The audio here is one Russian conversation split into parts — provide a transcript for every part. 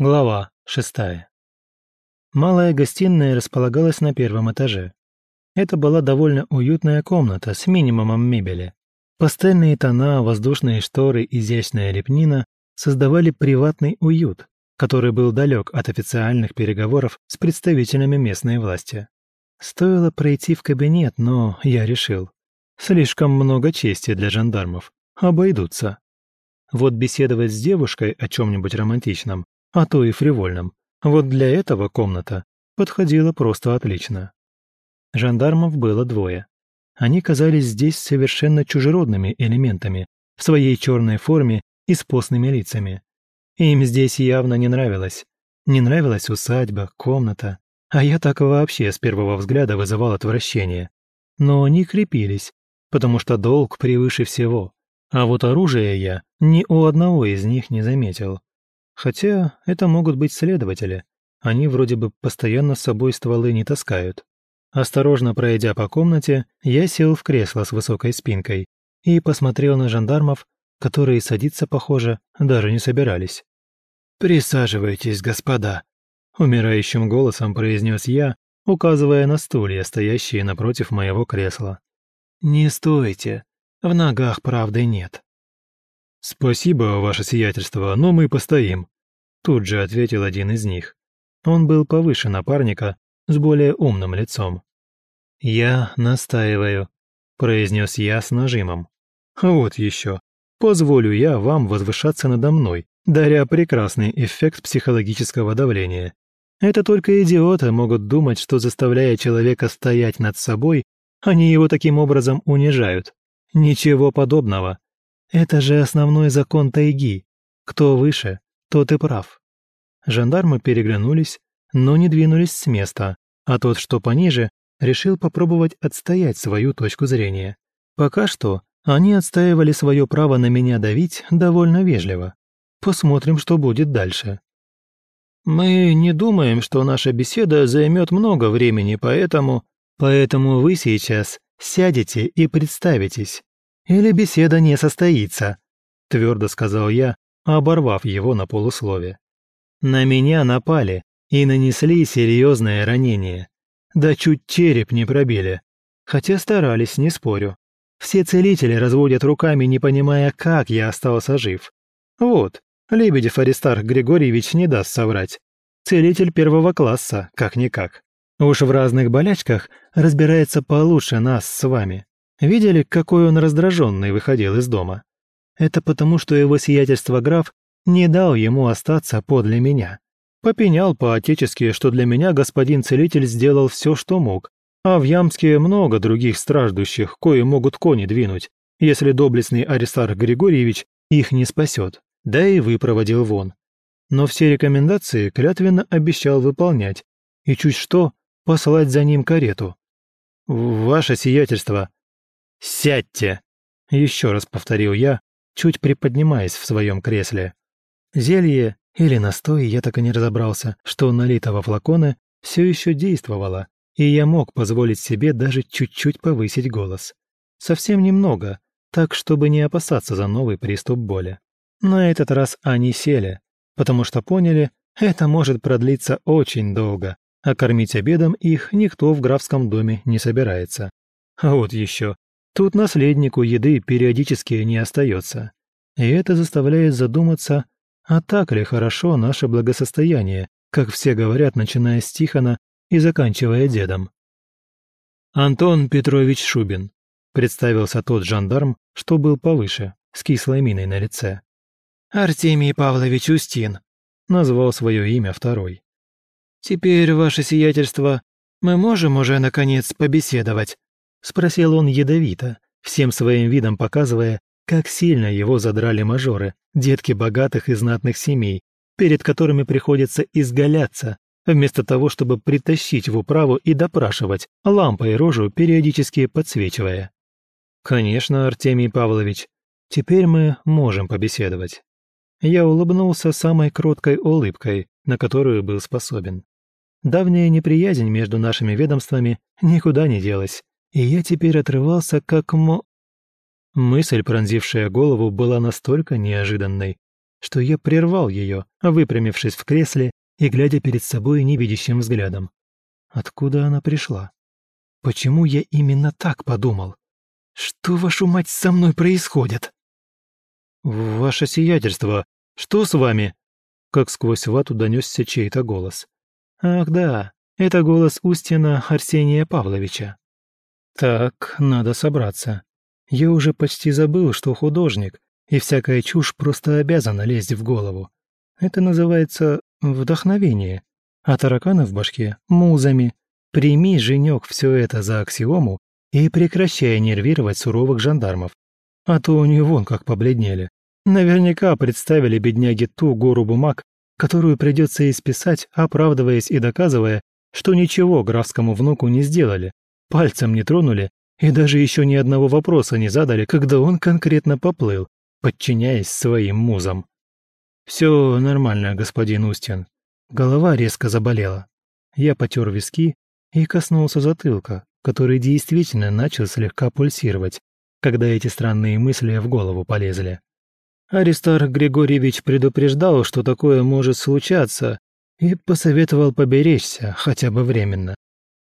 Глава шестая. Малая гостиная располагалась на первом этаже. Это была довольно уютная комната с минимумом мебели. Пастельные тона, воздушные шторы, изящная лепнина создавали приватный уют, который был далек от официальных переговоров с представителями местной власти. Стоило пройти в кабинет, но я решил. Слишком много чести для жандармов. Обойдутся. Вот беседовать с девушкой о чем-нибудь романтичном, а то и фривольном, вот для этого комната подходила просто отлично. Жандармов было двое. Они казались здесь совершенно чужеродными элементами, в своей черной форме и с постными лицами. Им здесь явно не нравилось. Не нравилась усадьба, комната, а я так вообще с первого взгляда вызывал отвращение. Но они крепились, потому что долг превыше всего. А вот оружие я ни у одного из них не заметил. Хотя это могут быть следователи. Они вроде бы постоянно с собой стволы не таскают. Осторожно пройдя по комнате, я сел в кресло с высокой спинкой и посмотрел на жандармов, которые садиться, похоже, даже не собирались. «Присаживайтесь, господа», — умирающим голосом произнес я, указывая на стулья, стоящие напротив моего кресла. «Не стойте, в ногах правды нет». «Спасибо, ваше сиятельство, но мы постоим», — тут же ответил один из них. Он был повыше напарника, с более умным лицом. «Я настаиваю», — произнес я с нажимом. «Вот еще. Позволю я вам возвышаться надо мной, даря прекрасный эффект психологического давления. Это только идиоты могут думать, что заставляя человека стоять над собой, они его таким образом унижают. Ничего подобного. Это же основной закон тайги. Кто выше, тот и прав. Жандармы переглянулись, но не двинулись с места, а тот, что пониже, решил попробовать отстоять свою точку зрения. Пока что они отстаивали свое право на меня давить довольно вежливо. Посмотрим, что будет дальше. Мы не думаем, что наша беседа займет много времени, поэтому... Поэтому вы сейчас сядете и представитесь. Или беседа не состоится, твердо сказал я, оборвав его на полуслове. На меня напали и нанесли серьезное ранение. Да чуть череп не пробили. Хотя старались, не спорю. Все целители разводят руками, не понимая, как я остался жив. Вот, Лебедев Аристарх Григорьевич не даст соврать. Целитель первого класса, как-никак. Уж в разных болячках разбирается получше нас с вами. Видели, какой он раздраженный выходил из дома? Это потому, что его сиятельство граф не дал ему остаться подле меня. Попенял по-отечески, что для меня господин целитель сделал все, что мог, а в Ямске много других страждущих, кои могут кони двинуть, если доблестный Аристарх Григорьевич их не спасет да и выпроводил вон. Но все рекомендации клятвенно обещал выполнять, и чуть что послать за ним карету. «Ваше сиятельство!» «Сядьте!» — еще раз повторил я, чуть приподнимаясь в своем кресле. Зелье или настой, я так и не разобрался, что налитого флакона все еще действовало, и я мог позволить себе даже чуть-чуть повысить голос. Совсем немного, так чтобы не опасаться за новый приступ боли. На этот раз они сели, потому что поняли, это может продлиться очень долго, а кормить обедом их никто в графском доме не собирается. А вот еще, тут наследнику еды периодически не остается. И это заставляет задуматься, а так ли хорошо наше благосостояние, как все говорят, начиная с Тихона и заканчивая дедом. «Антон Петрович Шубин», — представился тот жандарм, что был повыше, с кислой миной на лице. «Артемий Павлович Устин», — назвал свое имя второй. «Теперь, ваше сиятельство, мы можем уже, наконец, побеседовать?» — спросил он ядовито, всем своим видом показывая, как сильно его задрали мажоры, детки богатых и знатных семей, перед которыми приходится изгаляться, вместо того, чтобы притащить в управу и допрашивать, лампой рожу периодически подсвечивая. «Конечно, Артемий Павлович, теперь мы можем побеседовать». Я улыбнулся самой кроткой улыбкой, на которую был способен. Давняя неприязнь между нашими ведомствами никуда не делась, и я теперь отрывался как мо... Мысль, пронзившая голову, была настолько неожиданной, что я прервал ее, выпрямившись в кресле и глядя перед собой невидящим взглядом. Откуда она пришла? Почему я именно так подумал? Что, вашу мать, со мной происходит? «Ваше сиятельство, что с вами?» Как сквозь вату донесся чей-то голос. «Ах да, это голос Устина Арсения Павловича». «Так, надо собраться. Я уже почти забыл, что художник, и всякая чушь просто обязана лезть в голову. Это называется вдохновение. А тараканы в башке – музами. Прими, женек, все это за аксиому и прекращай нервировать суровых жандармов. А то у них вон как побледнели. Наверняка представили бедняги ту гору бумаг, которую придется исписать, оправдываясь и доказывая, что ничего графскому внуку не сделали, пальцем не тронули и даже еще ни одного вопроса не задали, когда он конкретно поплыл, подчиняясь своим музам. «Все нормально, господин Устин». Голова резко заболела. Я потер виски и коснулся затылка, который действительно начал слегка пульсировать, когда эти странные мысли в голову полезли. Аристар Григорьевич предупреждал, что такое может случаться, и посоветовал поберечься, хотя бы временно.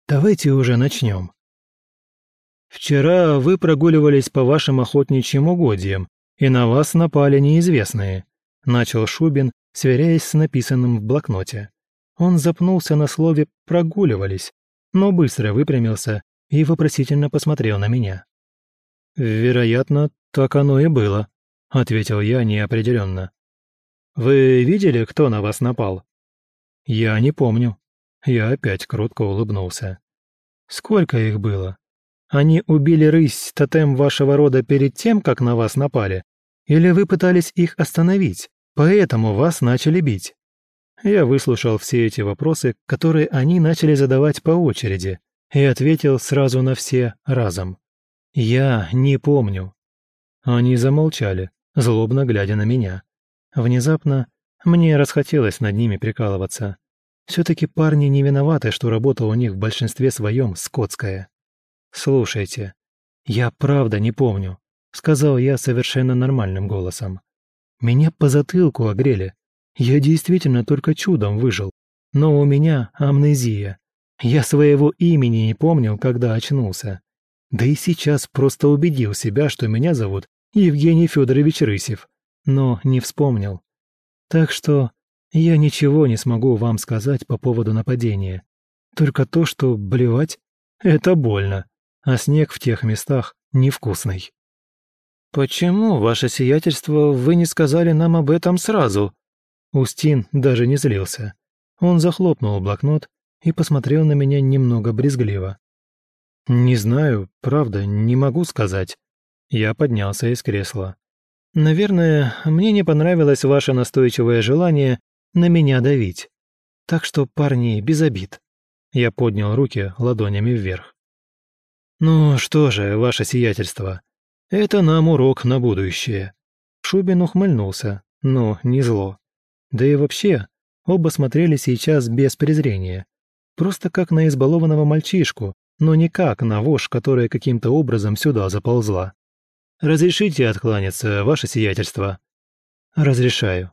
Давайте уже начнем. Вчера вы прогуливались по вашим охотничьим угодьям, и на вас напали неизвестные», – начал Шубин, сверяясь с написанным в блокноте. Он запнулся на слове «прогуливались», но быстро выпрямился и вопросительно посмотрел на меня. «Вероятно, так оно и было», — ответил я неопределенно. «Вы видели, кто на вас напал?» «Я не помню». Я опять кротко улыбнулся. «Сколько их было? Они убили рысь, тотем вашего рода перед тем, как на вас напали? Или вы пытались их остановить, поэтому вас начали бить?» Я выслушал все эти вопросы, которые они начали задавать по очереди, и ответил сразу на все разом. «Я не помню». Они замолчали, злобно глядя на меня. Внезапно мне расхотелось над ними прикалываться. Все-таки парни не виноваты, что работа у них в большинстве своем скотская. «Слушайте, я правда не помню», — сказал я совершенно нормальным голосом. «Меня по затылку огрели. Я действительно только чудом выжил. Но у меня амнезия. Я своего имени не помнил, когда очнулся. Да и сейчас просто убедил себя, что меня зовут Евгений Федорович Рысев, но не вспомнил. Так что я ничего не смогу вам сказать по поводу нападения. Только то, что блевать — это больно а снег в тех местах невкусный. «Почему, ваше сиятельство, вы не сказали нам об этом сразу?» Устин даже не злился. Он захлопнул блокнот и посмотрел на меня немного брезгливо. «Не знаю, правда, не могу сказать». Я поднялся из кресла. «Наверное, мне не понравилось ваше настойчивое желание на меня давить. Так что, парни, без обид». Я поднял руки ладонями вверх. «Ну что же, ваше сиятельство, это нам урок на будущее». Шубин ухмыльнулся, но не зло. Да и вообще, оба смотрели сейчас без презрения. Просто как на избалованного мальчишку, но не как на вошь, которая каким-то образом сюда заползла. «Разрешите откланяться, ваше сиятельство?» «Разрешаю».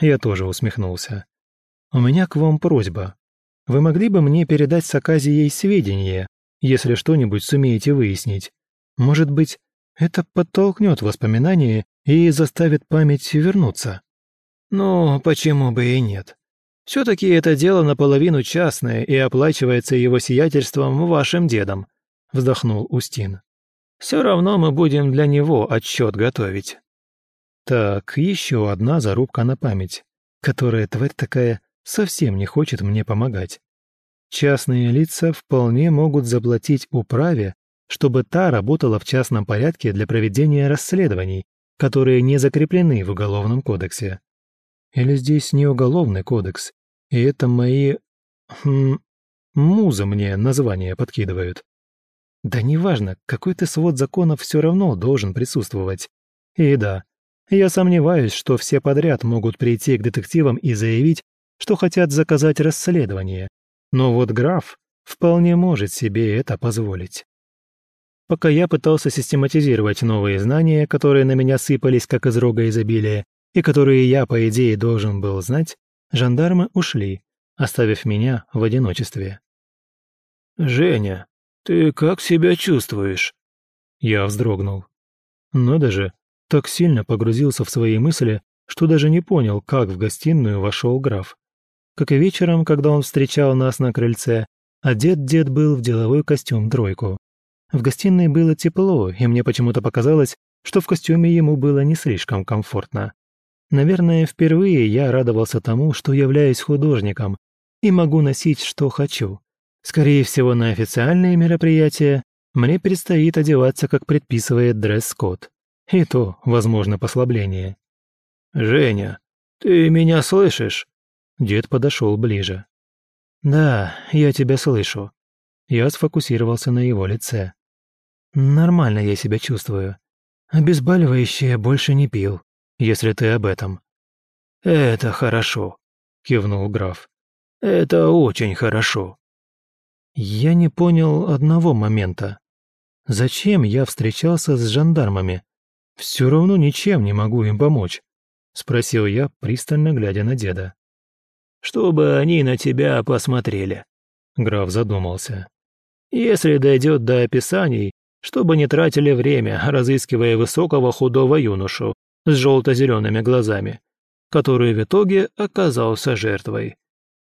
Я тоже усмехнулся. «У меня к вам просьба. Вы могли бы мне передать с Аказией сведения, если что-нибудь сумеете выяснить. Может быть, это подтолкнет воспоминания и заставит память вернуться. Ну, почему бы и нет? Все-таки это дело наполовину частное и оплачивается его сиятельством вашим дедом», — вздохнул Устин. «Все равно мы будем для него отчет готовить». Так, еще одна зарубка на память, которая, тварь такая, совсем не хочет мне помогать. Частные лица вполне могут заплатить управе, чтобы та работала в частном порядке для проведения расследований, которые не закреплены в Уголовном кодексе. Или здесь не Уголовный кодекс, и это мои... Хм, музы мне название подкидывают. Да неважно, какой-то свод законов все равно должен присутствовать. И да, я сомневаюсь, что все подряд могут прийти к детективам и заявить, что хотят заказать расследование, но вот граф вполне может себе это позволить. Пока я пытался систематизировать новые знания, которые на меня сыпались как из рога изобилия, и которые я, по идее, должен был знать, жандармы ушли, оставив меня в одиночестве. «Женя, ты как себя чувствуешь?» Я вздрогнул. Но даже так сильно погрузился в свои мысли, что даже не понял, как в гостиную вошел граф. Как и вечером, когда он встречал нас на крыльце, одет дед был в деловой костюм тройку. В гостиной было тепло, и мне почему-то показалось, что в костюме ему было не слишком комфортно. Наверное, впервые я радовался тому, что являюсь художником и могу носить, что хочу. Скорее всего, на официальные мероприятия мне предстоит одеваться, как предписывает дресс-код. И то, возможно, послабление. «Женя, ты меня слышишь?» Дед подошел ближе. «Да, я тебя слышу». Я сфокусировался на его лице. «Нормально я себя чувствую. Обезболивающее больше не пил, если ты об этом». «Это хорошо», — кивнул граф. «Это очень хорошо». Я не понял одного момента. Зачем я встречался с жандармами? Все равно ничем не могу им помочь. Спросил я, пристально глядя на деда. «Чтобы они на тебя посмотрели», — граф задумался. «Если дойдет до описаний, чтобы не тратили время, разыскивая высокого худого юношу с желто-зелеными глазами, который в итоге оказался жертвой.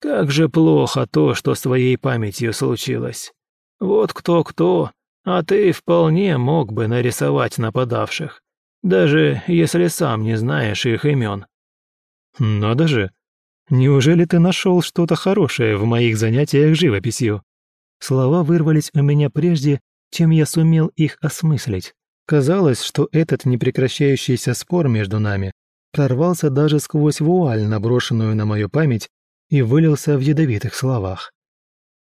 Как же плохо то, что с твоей памятью случилось. Вот кто-кто, а ты вполне мог бы нарисовать нападавших, даже если сам не знаешь их имен. Надо же! Неужели ты нашел что-то хорошее в моих занятиях живописью? Слова вырвались у меня прежде, чем я сумел их осмыслить. Казалось, что этот непрекращающийся спор между нами прорвался даже сквозь вуаль, наброшенную на мою память и вылился в ядовитых словах.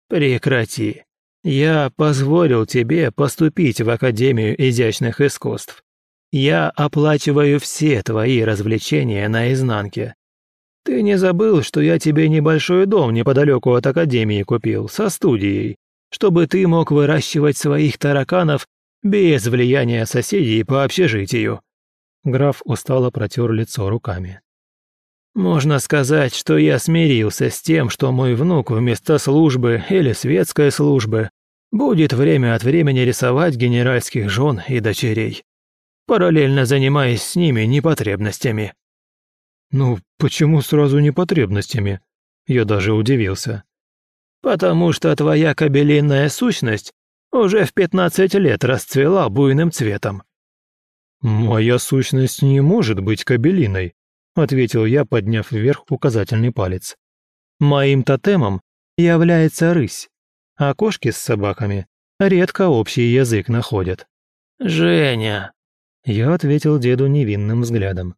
«Прекрати. Я позволил тебе поступить в Академию изящных искусств. Я оплачиваю все твои развлечения наизнанке. Ты не забыл, что я тебе небольшой дом неподалеку от Академии купил, со студией, чтобы ты мог выращивать своих тараканов без влияния соседей по общежитию?» Граф устало протер лицо руками. Можно сказать, что я смирился с тем, что мой внук вместо службы или светской службы будет время от времени рисовать генеральских жен и дочерей, параллельно занимаясь с ними непотребностями. «Ну, почему сразу непотребностями?» Я даже удивился. «Потому что твоя кабелинная сущность уже в пятнадцать лет расцвела буйным цветом». «Моя сущность не может быть кабелиной», ответил я, подняв вверх указательный палец. Моим тотемом является рысь, а кошки с собаками редко общий язык находят. «Женя!» Я ответил деду невинным взглядом.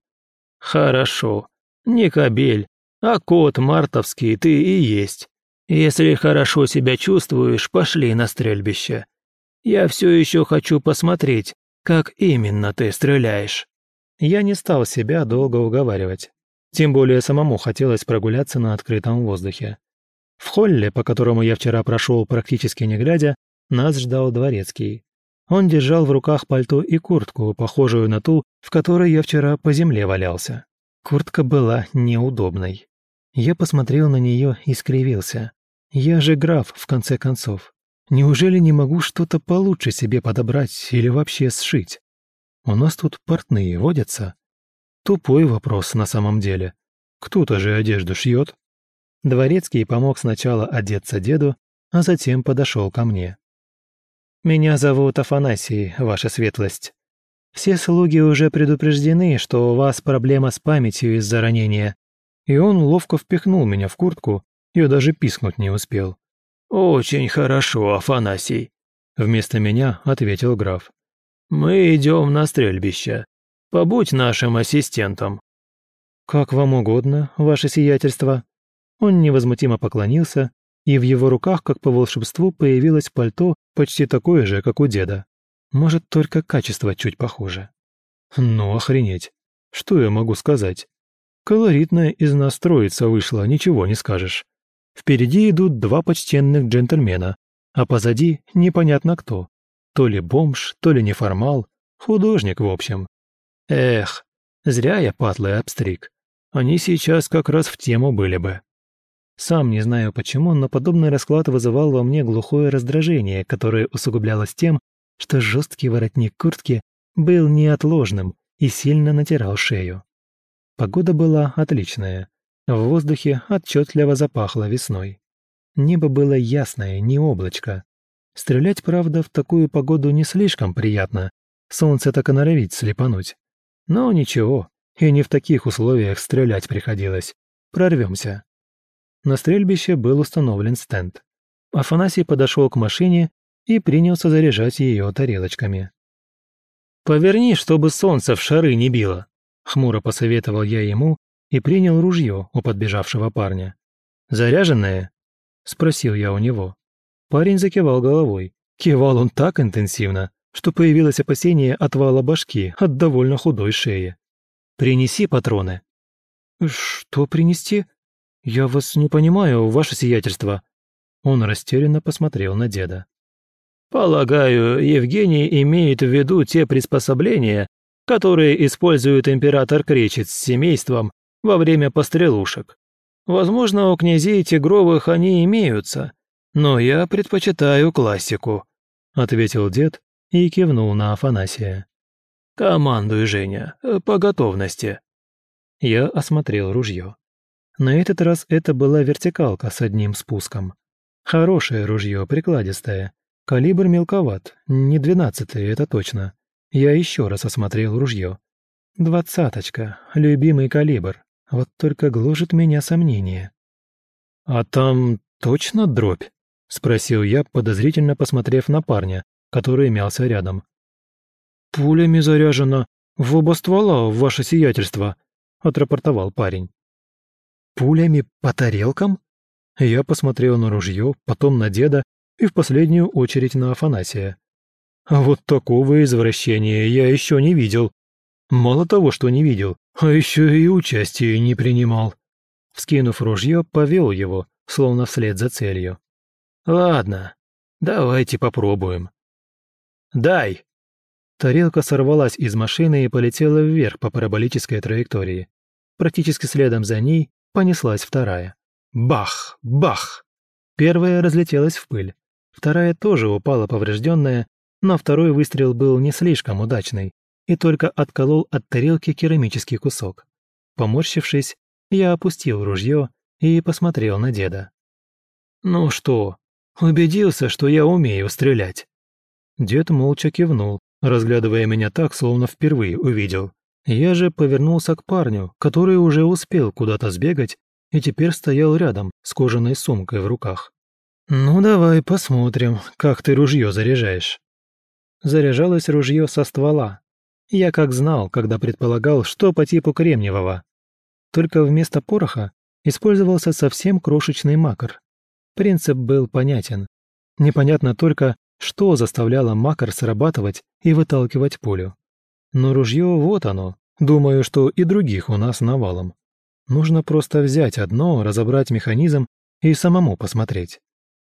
«Хорошо. Не кобель, а кот мартовский ты и есть. Если хорошо себя чувствуешь, пошли на стрельбище. Я все еще хочу посмотреть, как именно ты стреляешь». Я не стал себя долго уговаривать. Тем более самому хотелось прогуляться на открытом воздухе. В холле, по которому я вчера прошел практически не глядя, нас ждал дворецкий. Он держал в руках пальто и куртку, похожую на ту, в которой я вчера по земле валялся. Куртка была неудобной. Я посмотрел на нее и скривился. Я же граф, в конце концов. Неужели не могу что-то получше себе подобрать или вообще сшить? У нас тут портные водятся. Тупой вопрос на самом деле. Кто-то же одежду шьет. Дворецкий помог сначала одеться деду, а затем подошел ко мне. «Меня зовут Афанасий, ваша светлость. Все слуги уже предупреждены, что у вас проблема с памятью из-за ранения». И он ловко впихнул меня в куртку, я даже пискнуть не успел. «Очень хорошо, Афанасий», — вместо меня ответил граф. Мы идем на стрельбище. Побудь нашим ассистентом». «Как вам угодно, ваше сиятельство». Он невозмутимо поклонился, и в его руках, как по волшебству, появилось пальто почти такое же, как у деда. Может, только качество чуть похоже. Ну, охренеть. Что я могу сказать? Колоритная из нас троица вышла, ничего не скажешь. Впереди идут два почтенных джентльмена, а позади непонятно кто. То ли бомж, то ли неформал, художник, в общем. Эх, Зря я патлы обстриг. Они сейчас как раз в тему были бы. Сам не знаю почему, но подобный расклад вызывал во мне глухое раздражение, которое усугублялось тем, что жесткий воротник куртки был неотложным и сильно натирал шею. Погода была отличная. В воздухе отчетливо запахло весной. Небо было ясное, не облачко. Стрелять, правда, в такую погоду не слишком приятно. Солнце так и норовит слепануть. Но ничего, и не в таких условиях стрелять приходилось. Прорвемся. На стрельбище был установлен стенд. Афанасий подошел к машине и принялся заряжать ее тарелочками. «Поверни, чтобы солнце в шары не било», — хмуро посоветовал я ему и принял ружье у подбежавшего парня. «Заряженное?» — спросил я у него. Парень закивал головой. Кивал он так интенсивно, что появилось опасение отвала башки от довольно худой шеи. «Принеси патроны». «Что принести? Я вас не понимаю, ваше сиятельство». Он растерянно посмотрел на деда. «Полагаю, Евгений имеет в виду те приспособления, которые использует император Кречет с семейством во время пострелушек. Возможно, у князей Тигровых они имеются, но я предпочитаю классику», — ответил дед и кивнул на Афанасия. «Командуй, Женя, по готовности». Я осмотрел ружье. На этот раз это была вертикалка с одним спуском. Хорошее ружье, прикладистое. Калибр мелковат, не двенадцатый, это точно. Я еще раз осмотрел ружье. Двадцаточка, любимый калибр. Вот только гложет меня сомнение. «А там точно дробь?» — спросил я, подозрительно посмотрев на парня, который мялся рядом. «Пулями заряжено. В оба ствола, ваше сиятельство», — отрапортовал парень. «Пулями по тарелкам?» Я посмотрел на ружье, потом на деда и в последнюю очередь на Афанасия. Вот такого извращения я еще не видел. Мало того, что не видел, а еще и участия не принимал. Вскинув ружье, повел его, словно вслед за целью. «Ладно, давайте попробуем». «Дай!» Тарелка сорвалась из машины и полетела вверх по параболической траектории. Практически следом за ней понеслась вторая. Бах! Бах! Первая разлетелась в пыль. Вторая тоже упала поврежденная, но второй выстрел был не слишком удачный и только отколол от тарелки керамический кусок. Поморщившись, я опустил ружье и посмотрел на деда. «Ну что, убедился, что я умею стрелять?» Дед молча кивнул, разглядывая меня так, словно впервые увидел. Я же повернулся к парню, который уже успел куда-то сбегать и теперь стоял рядом с кожаной сумкой в руках. «Ну давай посмотрим, как ты ружье заряжаешь». Заряжалось ружье со ствола. Я как знал, когда предполагал, что по типу кремниевого. Только вместо пороха использовался совсем крошечный макар. Принцип был понятен. Непонятно только, что заставляло макар срабатывать и выталкивать пулю. Но ружье вот оно. Думаю, что и других у нас навалом. Нужно просто взять одно, разобрать механизм и самому посмотреть.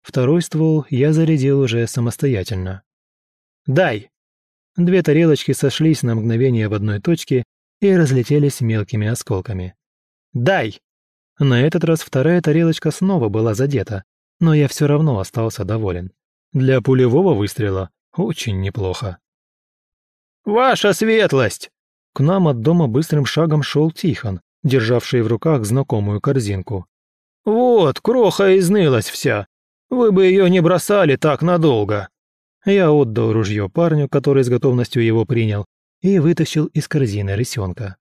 Второй ствол я зарядил уже самостоятельно. «Дай!» Две тарелочки сошлись на мгновение в одной точке и разлетелись мелкими осколками. «Дай!» На этот раз вторая тарелочка снова была задета, но я все равно остался доволен. Для пулевого выстрела очень неплохо. «Ваша светлость!» К нам от дома быстрым шагом шел Тихон, державший в руках знакомую корзинку. «Вот, кроха изнылась вся. Вы бы ее не бросали так надолго». Я отдал ружье парню, который с готовностью его принял, и вытащил из корзины рысенка.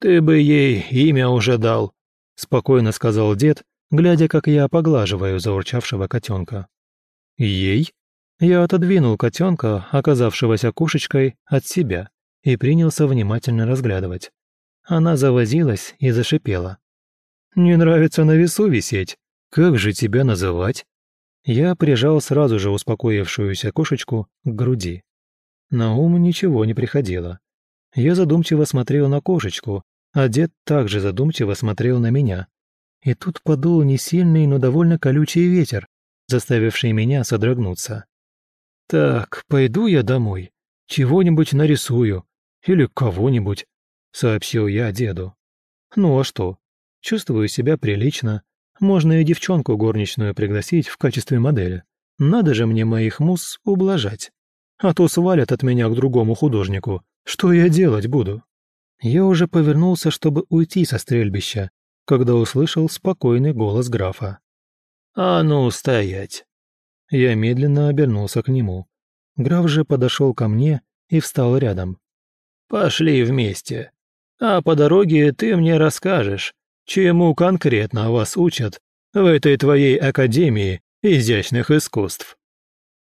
«Ты бы ей имя уже дал», — спокойно сказал дед, глядя, как я поглаживаю заурчавшего котенка. «Ей?» Я отодвинул котенка, оказавшегося кушечкой, от себя и принялся внимательно разглядывать. Она завозилась и зашипела. «Не нравится на весу висеть? Как же тебя называть?» Я прижал сразу же успокоившуюся кошечку к груди. На ум ничего не приходило. Я задумчиво смотрел на кошечку, а дед также задумчиво смотрел на меня. И тут подул не сильный, но довольно колючий ветер, заставивший меня содрогнуться. «Так, пойду я домой. Чего-нибудь нарисую. Или кого-нибудь. сообщил я деду. «Ну а что? Чувствую себя прилично. Можно и девчонку горничную пригласить в качестве модели. Надо же мне моих мус ублажать. А то свалят от меня к другому художнику. Что я делать буду?» Я уже повернулся, чтобы уйти со стрельбища, когда услышал спокойный голос графа. «А ну, стоять!» Я медленно обернулся к нему. Граф же подошел ко мне и встал рядом. «Пошли вместе. А по дороге ты мне расскажешь, чему конкретно вас учат в этой твоей академии изящных искусств».